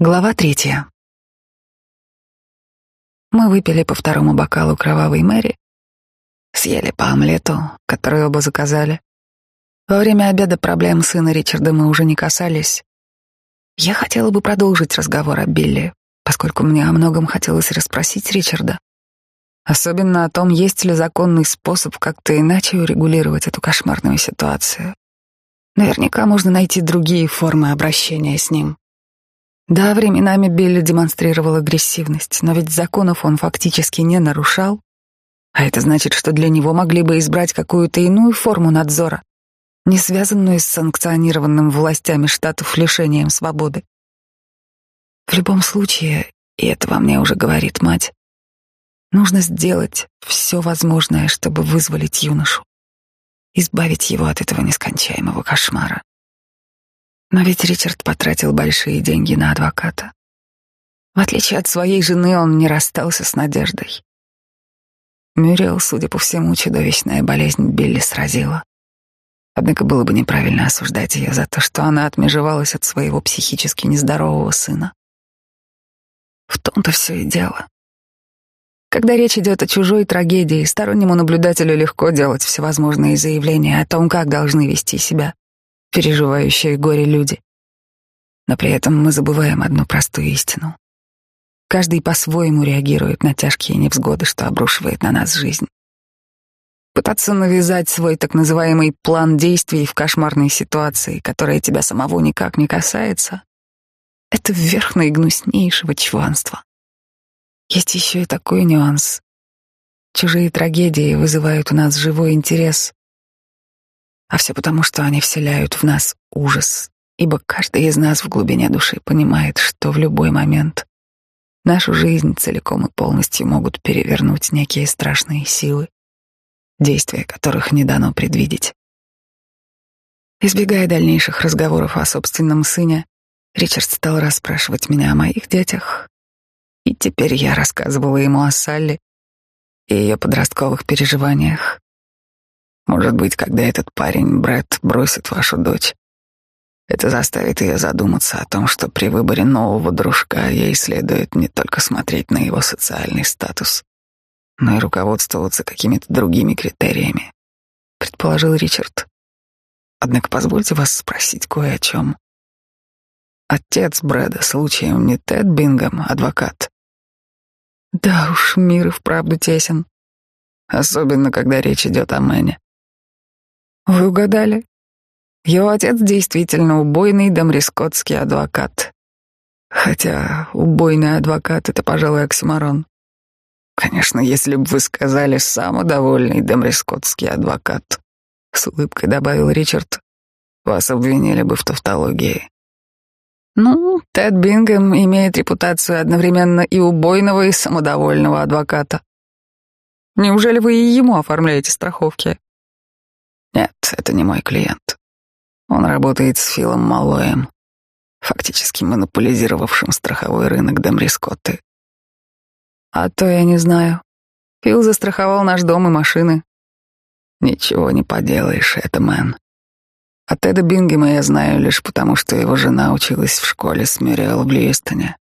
Глава третья. Мы выпили по второму бокалу кровавой Мэри, съели по омлету, который оба заказали. Во время обеда проблем сына Ричарда мы уже не касались. Я хотела бы продолжить разговор о Билли, поскольку мне о многом хотелось расспросить Ричарда. Особенно о том, есть ли законный способ как-то иначе урегулировать эту кошмарную ситуацию. Наверняка можно найти другие формы обращения с ним. Да, временами Билли демонстрировал агрессивность, но ведь законов он фактически не нарушал. А это значит, что для него могли бы избрать какую-то иную форму надзора, не связанную с санкционированным властями штатов лишением свободы. В любом случае, и это во мне уже говорит мать, нужно сделать все возможное, чтобы вызволить юношу, избавить его от этого нескончаемого кошмара. Но ведь Ричард потратил большие деньги на адвоката. В отличие от своей жены, он не расстался с надеждой. Мюрриел, судя по всему, чудовищная болезнь Билли сразила. Однако было бы неправильно осуждать ее за то, что она отмежевалась от своего психически нездорового сына. В том-то все и дело. Когда речь идет о чужой трагедии, стороннему наблюдателю легко делать всевозможные заявления о том, как должны вести себя переживающие горе люди. Но при этом мы забываем одну простую истину. Каждый по-своему реагирует на тяжкие невзгоды, что обрушивает на нас жизнь. Пытаться навязать свой так называемый план действий в кошмарной ситуации, которая тебя самого никак не касается, это верх наигнуснейшего чванства. Есть еще и такой нюанс. Чужие трагедии вызывают у нас живой интерес, а все потому, что они вселяют в нас ужас, ибо каждый из нас в глубине души понимает, что в любой момент нашу жизнь целиком и полностью могут перевернуть некие страшные силы, действия которых не дано предвидеть. Избегая дальнейших разговоров о собственном сыне, Ричард стал расспрашивать меня о моих детях, и теперь я рассказывала ему о Салли и ее подростковых переживаниях. Может быть, когда этот парень, Брэд, бросит вашу дочь, это заставит ее задуматься о том, что при выборе нового дружка ей следует не только смотреть на его социальный статус, но и руководствоваться какими-то другими критериями, предположил Ричард. Однако позвольте вас спросить кое о чем. Отец Брэда случаем не Тед Бингом, адвокат? Да уж, мир и вправду тесен. Особенно, когда речь идет о Мэне. Вы угадали. Его отец действительно убойный домрискотский адвокат. Хотя убойный адвокат — это, пожалуй, оксюмарон. Конечно, если бы вы сказали «самодовольный домрискотский адвокат», — с улыбкой добавил Ричард, вас обвинили бы в тавтологии. Ну, Тед Бингем имеет репутацию одновременно и убойного, и самодовольного адвоката. Неужели вы и ему оформляете страховки? Нет, это не мой клиент. Он работает с Филом Малоем, фактически монополизировавшим страховой рынок Демрискотты. А то я не знаю. Фил застраховал наш дом и машины. Ничего не поделаешь, это мэн. А Теда Бингема я знаю лишь потому, что его жена училась в школе с Мюриэл в Льюистоне.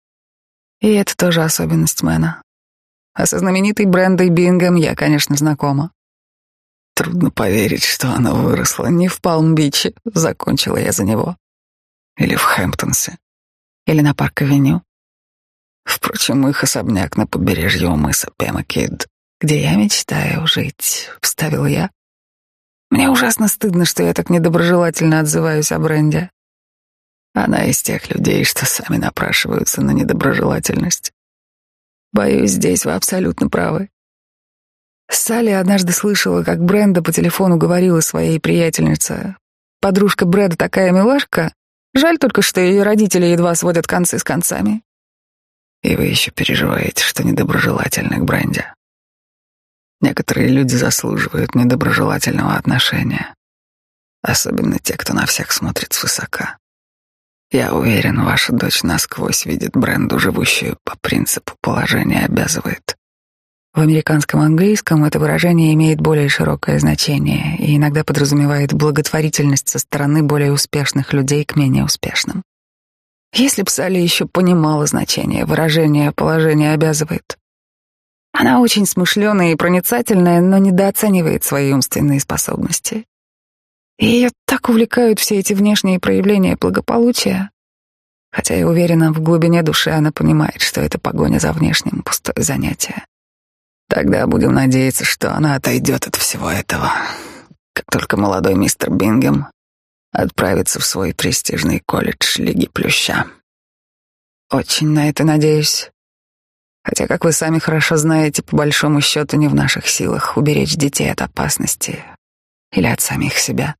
И это тоже особенность мэна. А со знаменитой Брендой Бингем я, конечно, знакома. Трудно поверить, что она выросла не в Палм-Биче, закончила я за него. Или в Хэмптонсе. Или на Парк-авеню. Впрочем, их особняк на побережье у мыса Пемакид, где я мечтаю жить, вставил я. Мне ужасно стыдно, что я так недоброжелательно отзываюсь о Бренде. Она из тех людей, что сами напрашиваются на недоброжелательность. Боюсь, здесь вы абсолютно правы. Салли однажды слышала, как Бренда по телефону говорила своей приятельнице. «Подружка Брэда такая милашка. Жаль только, что ее родители едва сводят концы с концами». И вы еще переживаете, что недоброжелательны к Бренде. Некоторые люди заслуживают недоброжелательного отношения. Особенно те, кто на всех смотрит свысока. Я уверен, ваша дочь насквозь видит Бренду, живущую по принципу положения обязывает. В американском английском это выражение имеет более широкое значение и иногда подразумевает благотворительность со стороны более успешных людей к менее успешным. Если б Салли еще понимала значение выражения «положение обязывает». Она очень смышленая и проницательная, но недооценивает свои умственные способности. И ее так увлекают все эти внешние проявления благополучия, хотя я уверена, в глубине души она понимает, что это погоня за внешним пустое занятие. Тогда будем надеяться, что она отойдет от всего этого, как только молодой мистер Бингем отправится в свой престижный колледж Лиги Плюща. Очень на это надеюсь. Хотя, как вы сами хорошо знаете, по большому счету не в наших силах уберечь детей от опасности или от самих себя.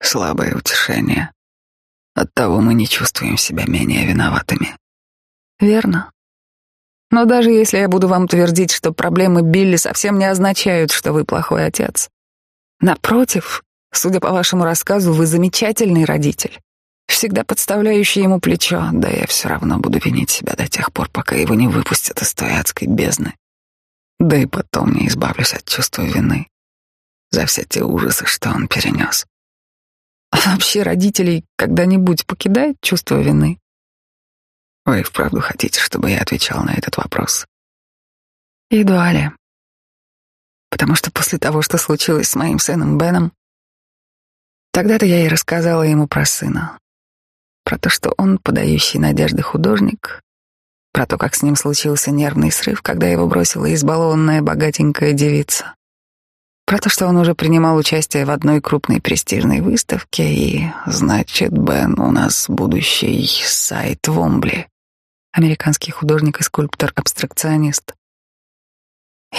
Слабое утешение. Оттого мы не чувствуем себя менее виноватыми. Верно. Но даже если я буду вам твердить, что проблемы Билли совсем не означают, что вы плохой отец. Напротив, судя по вашему рассказу, вы замечательный родитель, всегда подставляющий ему плечо, да я все равно буду винить себя до тех пор, пока его не выпустят из той адской бездны. Да и потом не избавлюсь от чувства вины за все те ужасы, что он перенес. А вообще родителей когда-нибудь покидает чувство вины? Вы вправду хотите, чтобы я отвечал на этот вопрос? Едва ли. Потому что после того, что случилось с моим сыном Беном, тогда-то я и рассказала ему про сына. Про то, что он подающий надежды художник, про то, как с ним случился нервный срыв, когда его бросила избалованная богатенькая девица. Про то, что он уже принимал участие в одной крупной престижной выставке, и, значит, Бен у нас будущий сайт Вомбли. Американский художник и скульптор-абстракционист.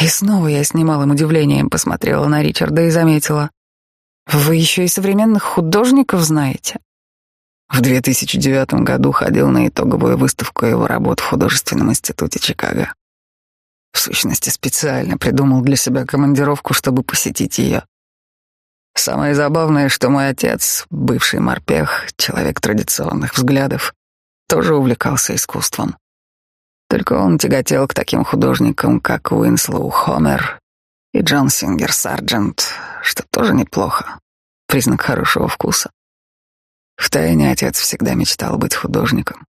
И снова я с немалым удивлением посмотрела на Ричарда и заметила. «Вы еще и современных художников знаете?» В 2009 году ходил на итоговую выставку его работ в художественном институте Чикаго. В сущности, специально придумал для себя командировку, чтобы посетить ее. Самое забавное, что мой отец, бывший морпех, человек традиционных взглядов, тоже увлекался искусством. Только он тяготел к таким художникам, как Уинслоу Хомер и Джон Сингер Сарджент, что тоже неплохо, признак хорошего вкуса. Втайне отец всегда мечтал быть художником.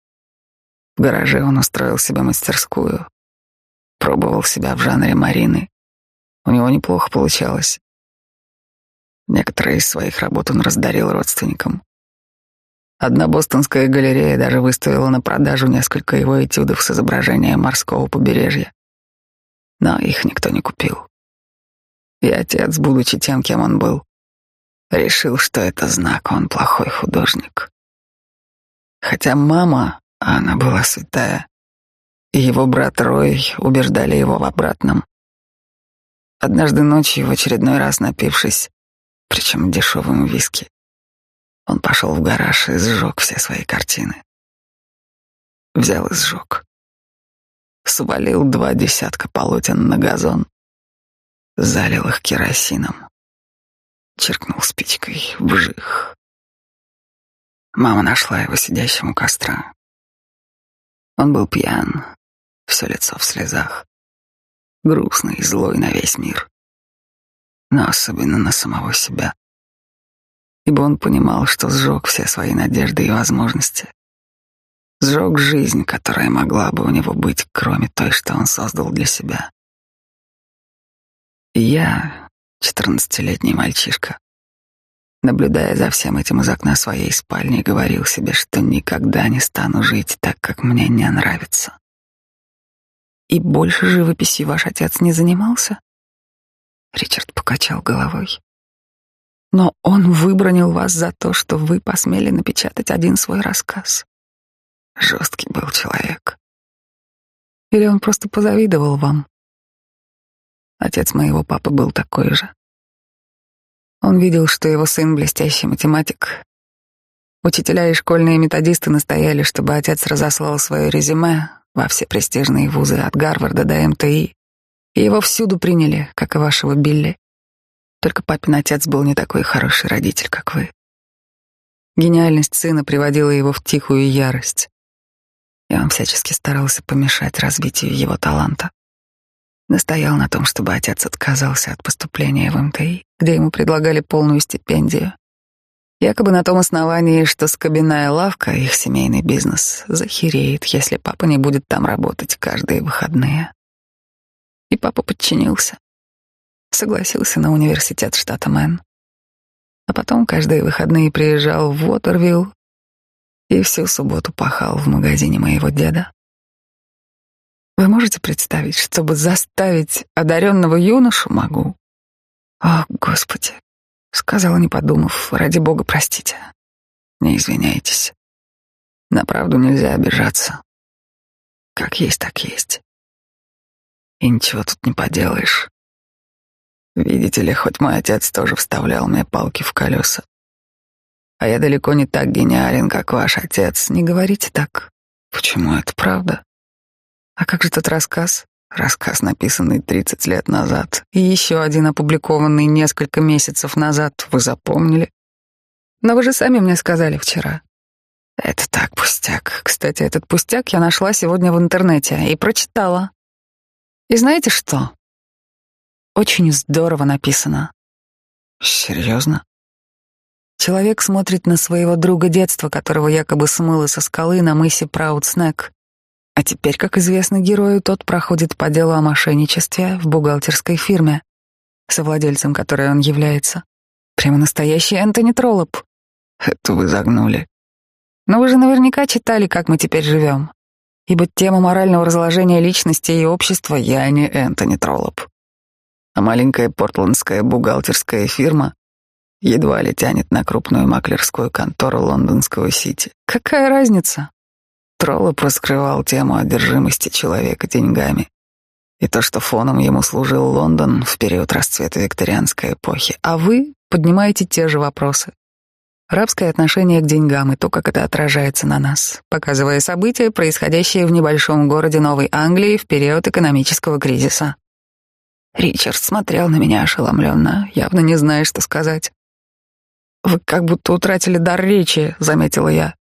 В гараже он устроил себе мастерскую, Пробовал себя в жанре марины. У него неплохо получалось. Некоторые из своих работ он раздарил родственникам. Одна бостонская галерея даже выставила на продажу несколько его этюдов с изображением морского побережья. Но их никто не купил. И отец, будучи тем, кем он был, решил, что это знак, он плохой художник. Хотя мама, она была святая, и его брат Рой убеждали его в обратном. Однажды ночью, в очередной раз напившись, причем дешевым виски, он пошел в гараж и сжег все свои картины. Взял и сжег. Свалил два десятка полотен на газон, залил их керосином, черкнул спичкой, вжих. Мама нашла его сидящим у костра. Он был пьян, все лицо в слезах, грустный и злой на весь мир, но особенно на самого себя, ибо он понимал, что сжег все свои надежды и возможности, сжег жизнь, которая могла бы у него быть, кроме той, что он создал для себя. И я, четырнадцатилетний мальчишка, наблюдая за всем этим из окна своей спальни, говорил себе, что никогда не стану жить так, как мне не нравится. И больше живописью ваш отец не занимался? Ричард покачал головой. Но он выбронил вас за то, что вы посмели напечатать один свой рассказ. Жесткий был человек. Или он просто позавидовал вам? Отец моего папы был такой же. Он видел, что его сын блестящий математик. Учителя и школьные методисты настояли, чтобы отец разослал свое резюме, во все престижные вузы от Гарварда до МТИ, и его всюду приняли, как и вашего Билли. Только папин отец был не такой хороший родитель, как вы. Гениальность сына приводила его в тихую ярость, и он всячески старался помешать развитию его таланта. Настоял на том, чтобы отец отказался от поступления в МТИ, где ему предлагали полную стипендию, Якобы на том основании, что скобяная лавка, их семейный бизнес, захереет, если папа не будет там работать каждые выходные. И папа подчинился. Согласился на университет штата Мэн. А потом каждые выходные приезжал в Уотервилл и всю субботу пахал в магазине моего деда. Вы можете представить, чтобы заставить одаренного юношу могу? О, Господи, сказала, не подумав, ради бога, простите. Не извиняйтесь. На правду нельзя обижаться. Как есть, так есть. И ничего тут не поделаешь. Видите ли, хоть мой отец тоже вставлял мне палки в колеса. А я далеко не так гениален, как ваш отец. Не говорите так. Почему это правда? А как же тот рассказ? Рассказ, написанный 30 лет назад, и еще один опубликованный несколько месяцев назад. Вы запомнили? Но вы же сами мне сказали вчера. Это так, пустяк. Кстати, этот пустяк я нашла сегодня в интернете и прочитала. И знаете что? Очень здорово написано. Серьезно? Человек смотрит на своего друга детства, которого якобы смыло со скалы на мысе Праудснек. А теперь, как известно герою, тот проходит по делу о мошенничестве в бухгалтерской фирме, совладельцем которой он является. Прямо настоящий Энтони Троллоп. Это вы загнули. Но вы же наверняка читали, как мы теперь живем. Ибо тема морального разложения личности и общества я не Энтони Троллоп а маленькая портландская бухгалтерская фирма едва ли тянет на крупную маклерскую контору лондонского Сити. Какая разница? Троллоп раскрывал тему одержимости человека деньгами и то, что фоном ему служил Лондон в период расцвета викторианской эпохи. А вы поднимаете те же вопросы. Рабское отношение к деньгам и то, как это отражается на нас, показывая события, происходящие в небольшом городе Новой Англии в период экономического кризиса. Ричард смотрел на меня ошеломленно, явно не зная, что сказать. «Вы как будто утратили дар речи», — заметила я.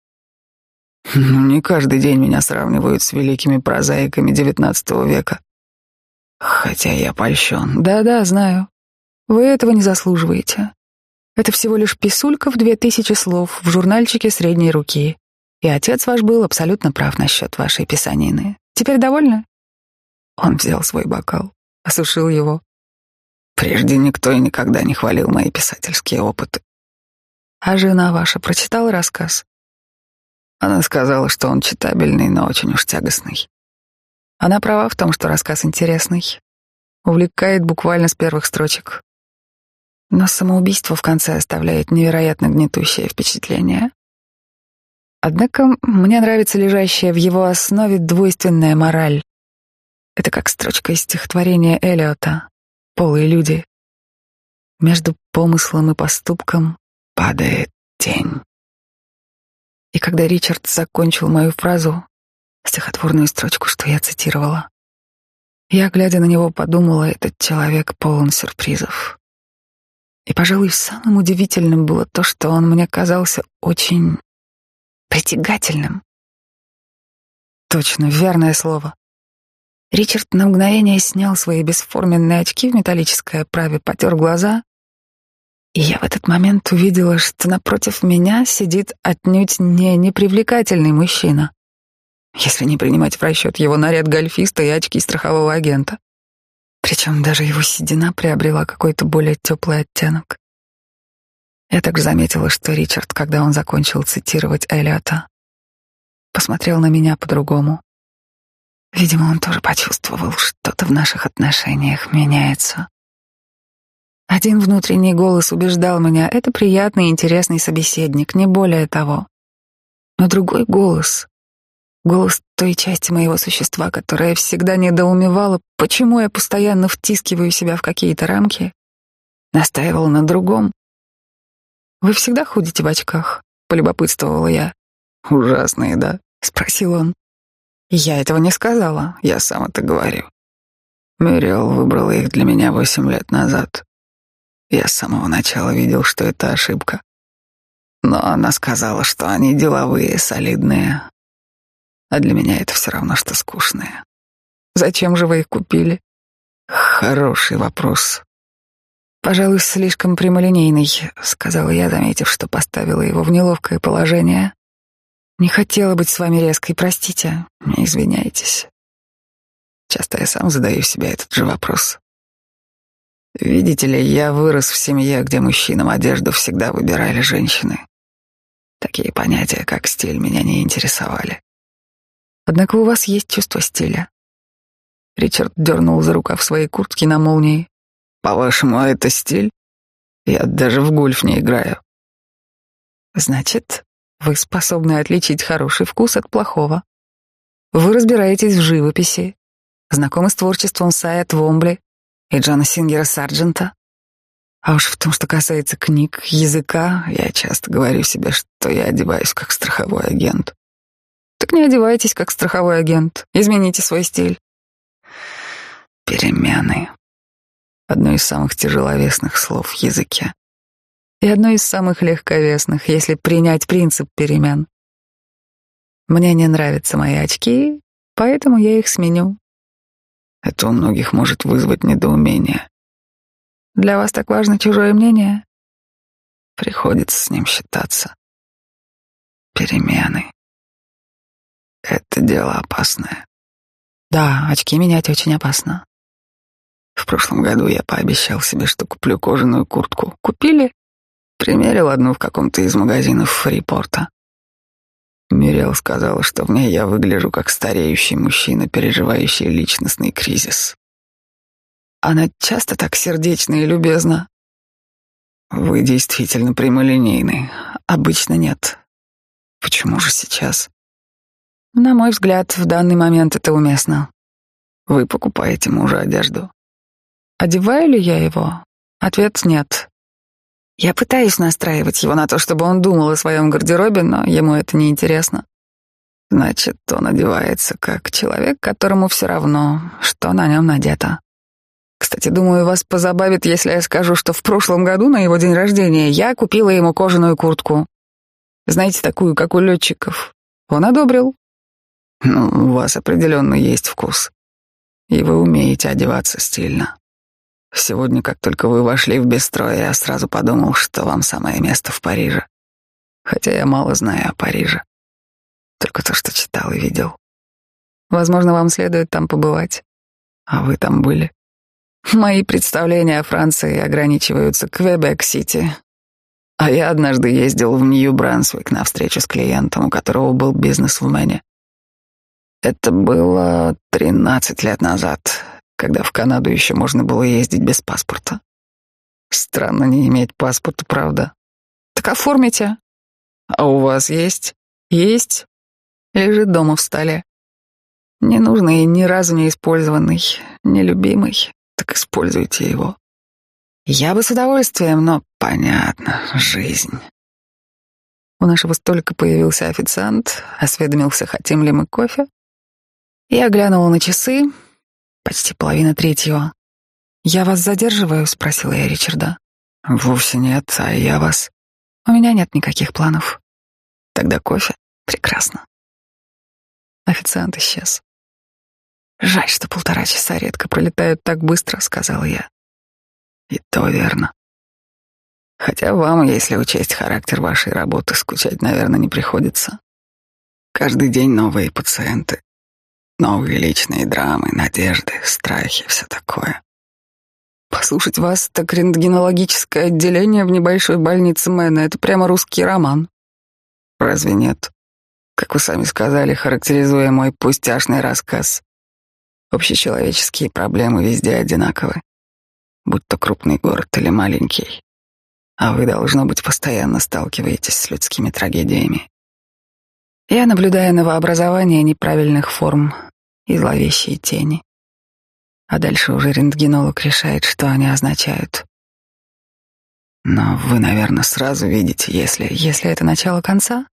«Ну, не каждый день меня сравнивают с великими прозаиками XIX века. Хотя я польщен. Да-да, знаю. Вы этого не заслуживаете. Это всего лишь писулька в две тысячи слов в журнальчике средней руки. И отец ваш был абсолютно прав насчет вашей писанины. Теперь довольны?» Он взял свой бокал осушил его. Прежде никто и никогда не хвалил мои писательские опыты. А жена ваша прочитала рассказ? Она сказала, что он читабельный, но очень уж тягостный. Она права в том, что рассказ интересный. Увлекает буквально с первых строчек. Но самоубийство в конце оставляет невероятно гнетущее впечатление. Однако мне нравится лежащая в его основе двойственная мораль. Это как строчка из стихотворения Элиота «Полые люди». Между помыслом и поступком падает тень. И когда Ричард закончил мою фразу, стихотворную строчку, что я цитировала, я, глядя на него, подумала, этот человек полон сюрпризов. И, пожалуй, самым удивительным было то, что он мне казался очень притягательным. Точно, верное слово. Ричард на мгновение снял свои бесформенные очки в металлической оправе, потер глаза, и я в этот момент увидела, что напротив меня сидит отнюдь не непривлекательный мужчина, если не принимать в расчет его наряд гольфиста и очки страхового агента. Причем даже его седина приобрела какой-то более теплый оттенок. Я также заметила, что Ричард, когда он закончил цитировать Элиота, посмотрел на меня по-другому. Видимо, он тоже почувствовал, что-то в наших отношениях меняется. Один внутренний голос убеждал меня, это приятный и интересный собеседник, не более того. Но другой голос, голос той части моего существа, которая всегда недоумевала, почему я постоянно втискиваю себя в какие-то рамки, настаивал на другом. «Вы всегда ходите в очках?» — полюбопытствовала я. «Ужасные, да?» — спросил он. Я этого не сказала, я сам это говорю. Мюриэл выбрала их для меня восемь лет назад. Я с самого начала видел, что это ошибка. Но она сказала, что они деловые, солидные. А для меня это все равно, что скучные. Зачем же вы их купили? Хороший вопрос. пожалуй, слишком прямолинейный», — сказала я, заметив, что поставила его в неловкое положение. «Не хотела быть с вами резкой, простите, извиняйтесь». Часто я сам задаю себе этот же вопрос. Видите ли, я вырос в семье, где мужчинам одежду всегда выбирали женщины. Такие понятия, как стиль, меня не интересовали. Однако у вас есть чувство стиля. Ричард дернул за рукав своей куртки на молнии. По-вашему, это стиль? Я даже в гольф не играю. Значит, вы способны отличить хороший вкус от плохого. Вы разбираетесь в живописи, знакомы с творчеством Сая Твомбли и Джона Сингера Сарджента. А уж в том, что касается книг, языка, я часто говорю себе, что я одеваюсь как страховой агент. Так не одевайтесь как страховой агент, измените свой стиль. Перемены. Одно из самых тяжеловесных слов в языке. И одно из самых легковесных, если принять принцип перемен. Мне не нравятся мои очки, поэтому я их сменю. Это у многих может вызвать недоумение. Для вас так важно чужое мнение? Приходится с ним считаться. Перемены. Это дело опасное. Да, очки менять очень опасно. В прошлом году я пообещал себе, что куплю кожаную куртку. Купили? Примерил одну в каком-то из магазинов Фрипорта. Мирел сказала, что в ней я выгляжу как стареющий мужчина, переживающий личностный кризис. Она часто так сердечна и любезна. Вы действительно прямолинейны. Обычно нет. Почему же сейчас? На мой взгляд, в данный момент это уместно. Вы покупаете мужа одежду. Одеваю ли я его? Ответ нет. Я пытаюсь настраивать его на то, чтобы он думал о своем гардеробе, но ему это не интересно. Значит, он одевается как человек, которому все равно, что на нем надето. Кстати, думаю, вас позабавит, если я скажу, что в прошлом году на его день рождения я купила ему кожаную куртку. Знаете, такую, как у летчиков. Он одобрил. Ну, у вас определенно есть вкус. И вы умеете одеваться стильно. Сегодня, как только вы вошли в бистро, я сразу подумал, что вам самое место в Париже. Хотя я мало знаю о Париже. Только то, что читал и видел. Возможно, вам следует там побывать. А вы там были? Мои представления о Франции ограничиваются Квебек-Сити. А я однажды ездил в Нью-Брансвик на встречу с клиентом, у которого был бизнес в Мэне. Это было тринадцать лет назад когда в Канаду еще можно было ездить без паспорта. Странно не иметь паспорта, правда? Так оформите. А у вас есть? Есть. Лежит дома в столе. Ненужный ни разу не использованный, нелюбимый. Так используйте его. Я бы с удовольствием, но понятно, жизнь. У нашего столика появился официант, осведомился, хотим ли мы кофе. Я глянула на часы, Почти половина третьего. «Я вас задерживаю?» — спросила я Ричарда. «Вовсе нет, а я вас...» «У меня нет никаких планов». «Тогда кофе?» «Прекрасно». Официант исчез. «Жаль, что полтора часа редко пролетают так быстро», — сказал я. «И то верно. Хотя вам, если учесть характер вашей работы, скучать, наверное, не приходится. Каждый день новые пациенты, Новые личные драмы, надежды, страхи, все такое. Послушать вас, так рентгенологическое отделение в небольшой больнице Мэна — это прямо русский роман. Разве нет? Как вы сами сказали, характеризуя мой пустяшный рассказ. Общечеловеческие проблемы везде одинаковы, будь то крупный город или маленький. А вы, должно быть, постоянно сталкиваетесь с людскими трагедиями. Я наблюдаю новообразование неправильных форм и зловещие тени. А дальше уже рентгенолог решает, что они означают. Но вы, наверное, сразу видите, если... Если это начало конца?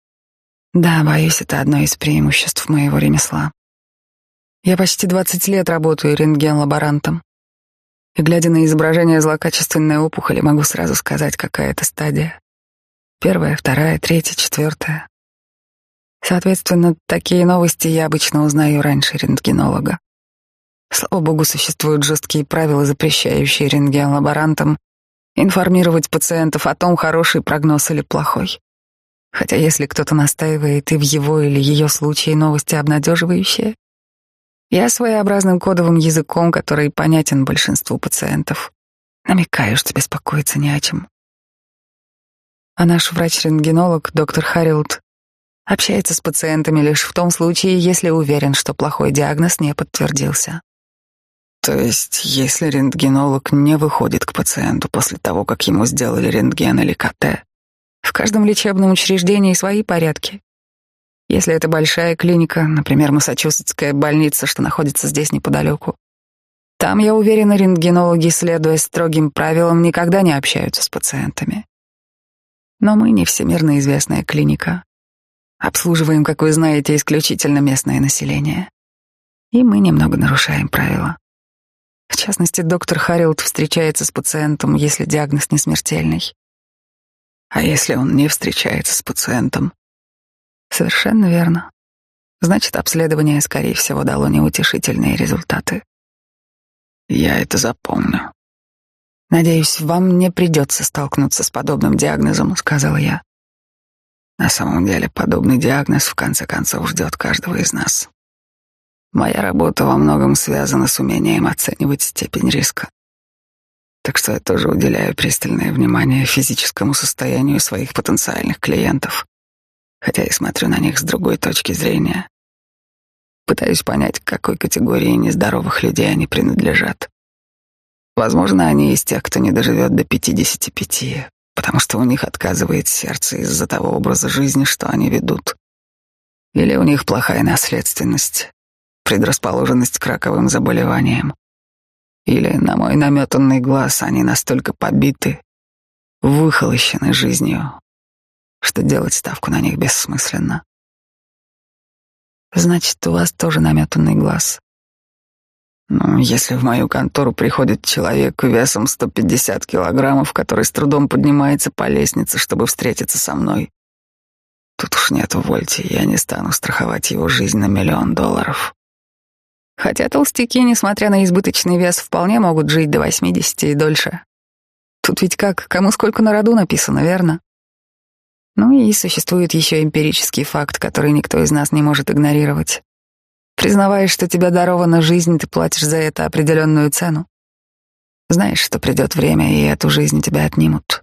Да, боюсь, это одно из преимуществ моего ремесла. Я почти 20 лет работаю рентген-лаборантом. И глядя на изображение злокачественной опухоли, могу сразу сказать, какая это стадия. Первая, вторая, третья, четвертая. Соответственно, такие новости я обычно узнаю раньше рентгенолога. Слава богу, существуют жесткие правила, запрещающие рентген-лаборантам информировать пациентов о том, хороший прогноз или плохой. Хотя если кто-то настаивает, и в его или ее случае новости обнадеживающие, я своеобразным кодовым языком, который понятен большинству пациентов, намекаю, что беспокоиться не о чем. А наш врач-рентгенолог, доктор Харилд, общается с пациентами лишь в том случае, если уверен, что плохой диагноз не подтвердился. То есть, если рентгенолог не выходит к пациенту после того, как ему сделали рентген или КТ, в каждом лечебном учреждении свои порядки. Если это большая клиника, например, Массачусетская больница, что находится здесь неподалеку, там, я уверена, рентгенологи, следуя строгим правилам, никогда не общаются с пациентами. Но мы не всемирно известная клиника. Обслуживаем, как вы знаете, исключительно местное население. И мы немного нарушаем правила. В частности, доктор Харилд встречается с пациентом, если диагноз не смертельный. А если он не встречается с пациентом? Совершенно верно. Значит, обследование, скорее всего, дало неутешительные результаты. Я это запомню. Надеюсь, вам не придется столкнуться с подобным диагнозом, сказала я. На самом деле, подобный диагноз в конце концов ждет каждого из нас. Моя работа во многом связана с умением оценивать степень риска. Так что я тоже уделяю пристальное внимание физическому состоянию своих потенциальных клиентов, хотя и смотрю на них с другой точки зрения. Пытаюсь понять, к какой категории нездоровых людей они принадлежат. Возможно, они из тех, кто не доживет до 55, потому что у них отказывает сердце из-за того образа жизни, что они ведут. Или у них плохая наследственность, предрасположенность к раковым заболеваниям. Или на мой наметанный глаз они настолько побиты, выхолощены жизнью, что делать ставку на них бессмысленно. Значит, у вас тоже наметанный глаз. Ну, если в мою контору приходит человек весом 150 килограммов, который с трудом поднимается по лестнице, чтобы встретиться со мной, тут уж нет вольти, я не стану страховать его жизнь на миллион долларов. Хотя толстяки, несмотря на избыточный вес, вполне могут жить до 80 и дольше. Тут ведь как, кому сколько на роду написано, верно? Ну и существует еще эмпирический факт, который никто из нас не может игнорировать. Признавая, что тебе дарована жизнь, ты платишь за это определенную цену. Знаешь, что придет время, и эту жизнь тебя отнимут.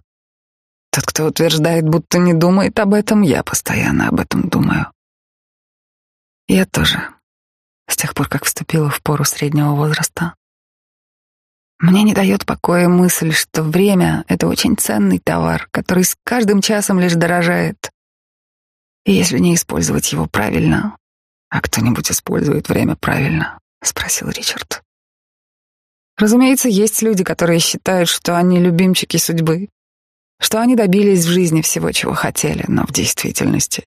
Тот, кто утверждает, будто не думает об этом, я постоянно об этом думаю. Я тоже с тех пор, как вступила в пору среднего возраста. Мне не дает покоя мысль, что время — это очень ценный товар, который с каждым часом лишь дорожает. И если не использовать его правильно, а кто-нибудь использует время правильно, — спросил Ричард. Разумеется, есть люди, которые считают, что они любимчики судьбы, что они добились в жизни всего, чего хотели, но в действительности,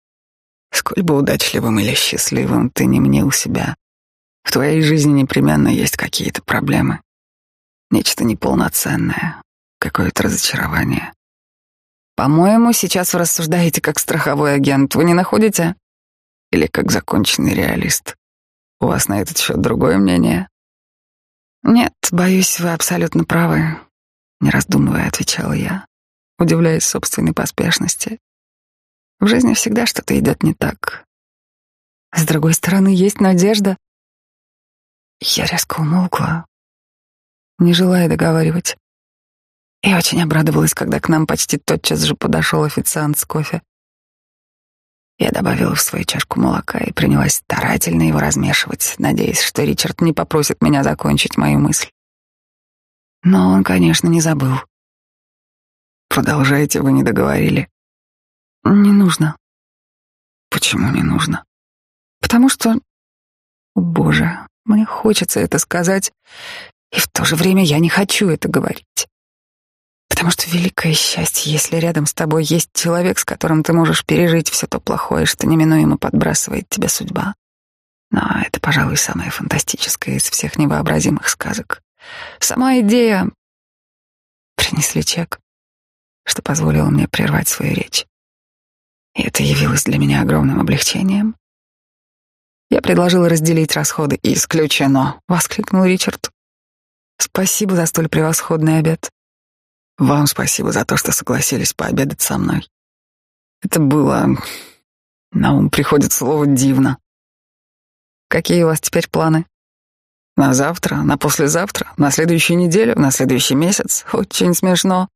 сколь бы удачливым или счастливым ты не мнил себя, в твоей жизни непременно есть какие-то проблемы. Нечто неполноценное, какое-то разочарование. По-моему, сейчас вы рассуждаете как страховой агент, вы не находите? Или как законченный реалист? У вас на этот счет другое мнение? Нет, боюсь, вы абсолютно правы. Не раздумывая, отвечала я, удивляясь собственной поспешности. В жизни всегда что-то идет не так. С другой стороны, есть надежда. Я резко умолкла, не желая договаривать. Я очень обрадовалась, когда к нам почти тотчас же подошел официант с кофе. Я добавила в свою чашку молока и принялась старательно его размешивать, надеясь, что Ричард не попросит меня закончить мою мысль. Но он, конечно, не забыл. Продолжайте, вы не договорили. Не нужно. Почему не нужно? Потому что... О, боже, мне хочется это сказать, и в то же время я не хочу это говорить. Потому что великое счастье, если рядом с тобой есть человек, с которым ты можешь пережить все то плохое, что неминуемо подбрасывает тебе судьба. Но это, пожалуй, самое фантастическое из всех невообразимых сказок. Сама идея... Принесли чек, что позволило мне прервать свою речь. И это явилось для меня огромным облегчением. Я предложила разделить расходы. «Исключено!» — воскликнул Ричард. «Спасибо за столь превосходный обед. Вам спасибо за то, что согласились пообедать со мной. Это было... На ум приходит слово «дивно». Какие у вас теперь планы? На завтра, на послезавтра, на следующую неделю, на следующий месяц. Очень смешно.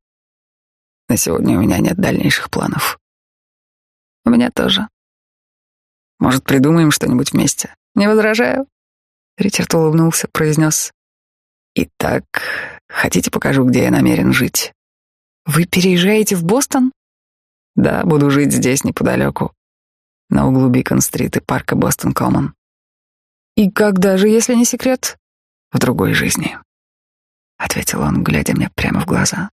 На сегодня у меня нет дальнейших планов. У меня тоже. Может, придумаем что-нибудь вместе? Не возражаю. Ричард улыбнулся, произнес. Итак, хотите покажу, где я намерен жить? Вы переезжаете в Бостон? Да, буду жить здесь неподалеку, на углу Бикон-стрит и парка Бостон-Коммон. И когда же, если не секрет? В другой жизни, ответил он, глядя мне прямо в глаза.